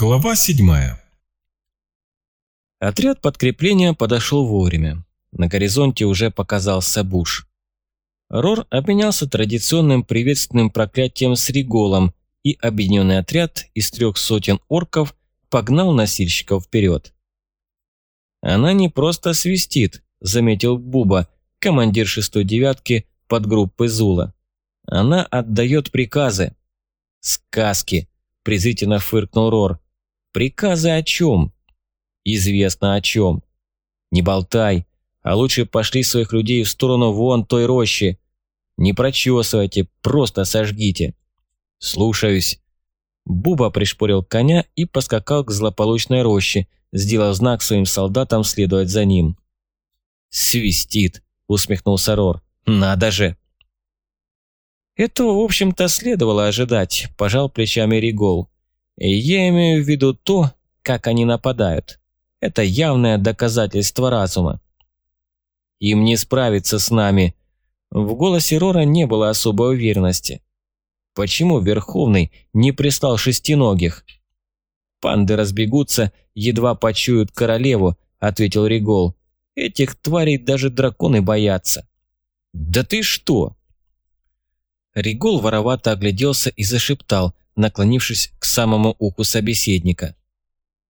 Глава седьмая Отряд подкрепления подошел вовремя. На горизонте уже показался буш. Рор обменялся традиционным приветственным проклятием с Риголом, и объединенный отряд из трех сотен орков погнал носильщиков вперед. «Она не просто свистит», – заметил Буба, командир шестой девятки подгруппы Зула. «Она отдает приказы». «Сказки», – презрительно фыркнул Рор. «Приказы о чем?» «Известно о чем». «Не болтай, а лучше пошли своих людей в сторону вон той рощи. Не прочесывайте, просто сожгите». «Слушаюсь». Буба пришпорил коня и поскакал к злополучной роще, сделав знак своим солдатам следовать за ним. «Свистит», – усмехнулся Рор. «Надо же!» Этого, в общем-то, следовало ожидать, пожал плечами Ригол. Я имею в виду то, как они нападают. Это явное доказательство разума. Им не справиться с нами. В голосе Рора не было особой уверенности. Почему Верховный не прислал шестиногих? Панды разбегутся, едва почуют королеву, ответил Ригол. Этих тварей даже драконы боятся. Да ты что? Ригол воровато огляделся и зашептал, наклонившись к самому уху собеседника.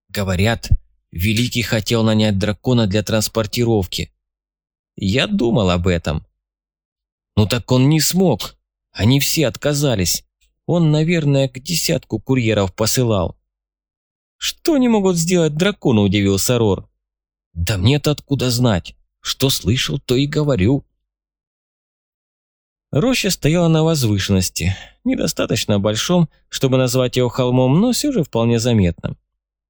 «Говорят, Великий хотел нанять дракона для транспортировки. Я думал об этом. Ну так он не смог. Они все отказались. Он, наверное, к десятку курьеров посылал. Что они могут сделать дракону, удивился Рор. Да мне-то откуда знать. Что слышал, то и говорю. Роща стояла на возвышенности, недостаточно большом, чтобы назвать его холмом, но все же вполне заметным.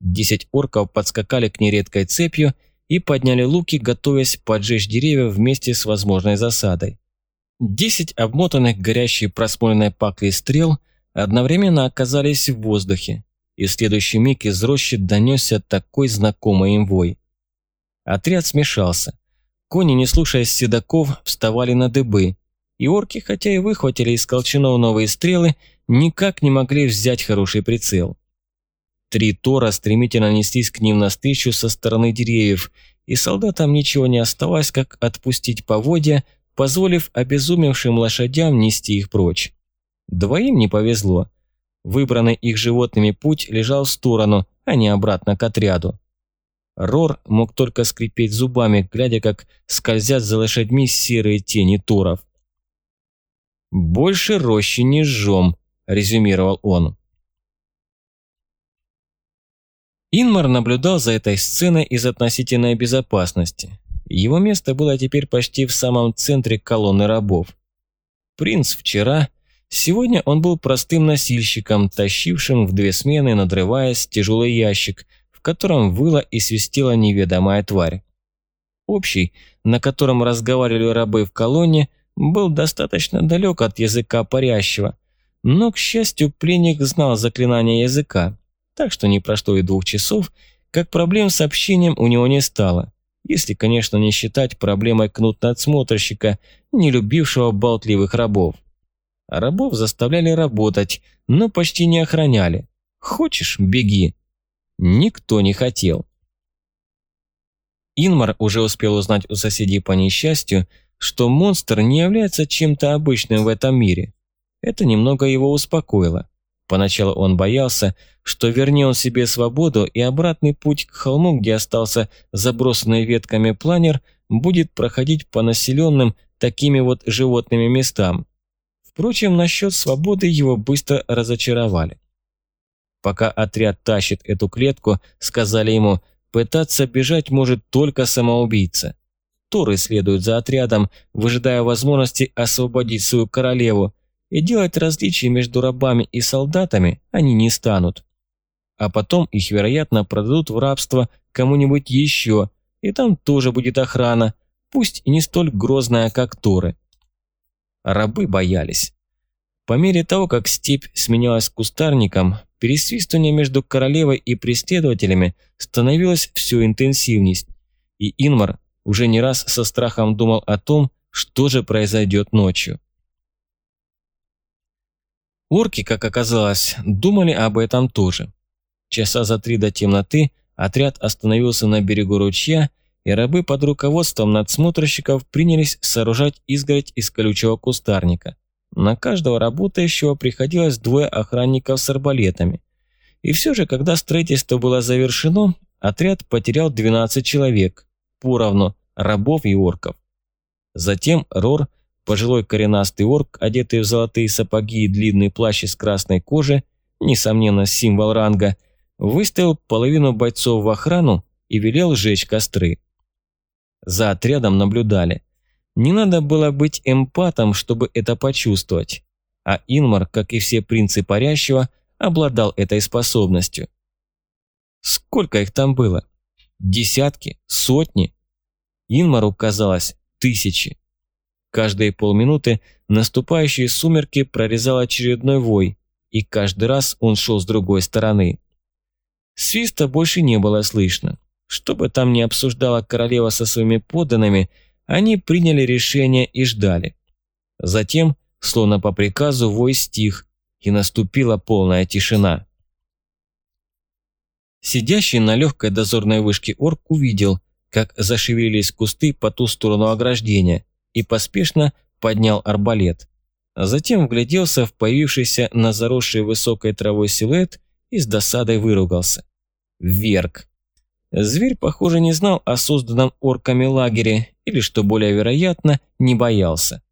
Десять орков подскакали к нередкой цепью и подняли луки, готовясь поджечь деревья вместе с возможной засадой. Десять обмотанных горящей просмоленной паклей стрел одновременно оказались в воздухе, и в следующий миг из рощи донесся такой знакомый им вой. Отряд смешался. Кони, не слушаясь седаков, вставали на дыбы, и орки, хотя и выхватили из колчанов новые стрелы, никак не могли взять хороший прицел. Три Тора стремительно неслись к ним навстречу со стороны деревьев, и солдатам ничего не оставалось, как отпустить поводья, позволив обезумевшим лошадям нести их прочь. Двоим не повезло. Выбранный их животными путь лежал в сторону, а не обратно к отряду. Рор мог только скрипеть зубами, глядя, как скользят за лошадьми серые тени туров. «Больше рощи не жжем», – резюмировал он. Инмар наблюдал за этой сценой из относительной безопасности. Его место было теперь почти в самом центре колонны рабов. Принц вчера, сегодня он был простым носильщиком, тащившим в две смены, надрываясь, тяжелый ящик, в котором выла и свистела неведомая тварь. Общий, на котором разговаривали рабы в колонне, был достаточно далек от языка парящего, но, к счастью, пленник знал заклинание языка, так что не прошло и двух часов, как проблем с общением у него не стало, если, конечно, не считать проблемой кнут-надсмотрщика, не любившего болтливых рабов. А рабов заставляли работать, но почти не охраняли. Хочешь – беги. Никто не хотел. Инмар уже успел узнать у соседей по несчастью, что монстр не является чем-то обычным в этом мире. Это немного его успокоило. Поначалу он боялся, что вернет он себе свободу и обратный путь к холму, где остался забросанный ветками планер, будет проходить по населенным такими вот животными местам. Впрочем, насчет свободы его быстро разочаровали. Пока отряд тащит эту клетку, сказали ему, пытаться бежать может только самоубийца. Торы следуют за отрядом, выжидая возможности освободить свою королеву, и делать различия между рабами и солдатами они не станут. А потом их, вероятно, продадут в рабство кому-нибудь еще, и там тоже будет охрана, пусть и не столь грозная, как Торы. Рабы боялись. По мере того, как степь сменялась кустарником, пересвистывание между королевой и преследователями становилось все интенсивней, и Инмар уже не раз со страхом думал о том, что же произойдет ночью. Орки, как оказалось, думали об этом тоже. Часа за три до темноты отряд остановился на берегу ручья, и рабы под руководством надсмотрщиков принялись сооружать изгородь из колючего кустарника. На каждого работающего приходилось двое охранников с арбалетами. И все же, когда строительство было завершено, отряд потерял 12 человек, поровну рабов и орков. Затем Рор, пожилой коренастый орк, одетый в золотые сапоги и длинный плащ из красной кожи, несомненно символ ранга, выставил половину бойцов в охрану и велел сжечь костры. За отрядом наблюдали. Не надо было быть эмпатом, чтобы это почувствовать. А Инмар, как и все принцы парящего, обладал этой способностью. Сколько их там было? Десятки? Сотни? Инмару казалось тысячи. Каждые полминуты наступающие сумерки прорезал очередной вой, и каждый раз он шел с другой стороны. Свиста больше не было слышно. Что бы там ни обсуждала королева со своими подданными, они приняли решение и ждали. Затем, словно по приказу, вой стих, и наступила полная тишина. Сидящий на легкой дозорной вышке орк увидел, как зашевелились кусты по ту сторону ограждения, и поспешно поднял арбалет. Затем вгляделся в появившийся на заросшей высокой травой силуэт и с досадой выругался. Верк. Зверь, похоже, не знал о созданном орками лагере или, что более вероятно, не боялся.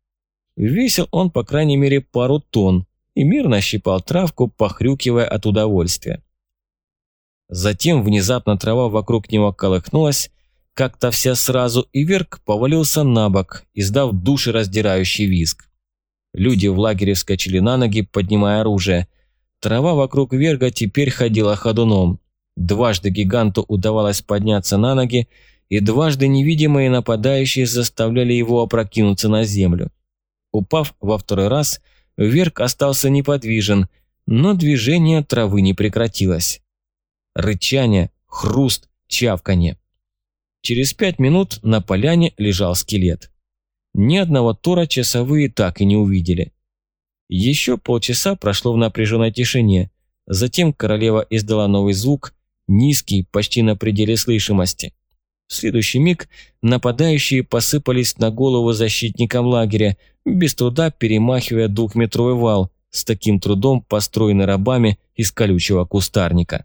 Весил он, по крайней мере, пару тонн и мирно щипал травку, похрюкивая от удовольствия. Затем внезапно трава вокруг него колыхнулась, как-то вся сразу, и Верк повалился на бок, издав душераздирающий визг. Люди в лагере вскочили на ноги, поднимая оружие. Трава вокруг Верга теперь ходила ходуном. Дважды гиганту удавалось подняться на ноги, и дважды невидимые нападающие заставляли его опрокинуться на землю. Упав во второй раз, Верк остался неподвижен, но движение травы не прекратилось. Рычание, хруст, чавканье. Через пять минут на поляне лежал скелет. Ни одного Тора часовые так и не увидели. Еще полчаса прошло в напряженной тишине. Затем королева издала новый звук, низкий, почти на пределе слышимости. В следующий миг нападающие посыпались на голову защитникам лагеря, без труда перемахивая двухметровый вал, с таким трудом построенный рабами из колючего кустарника.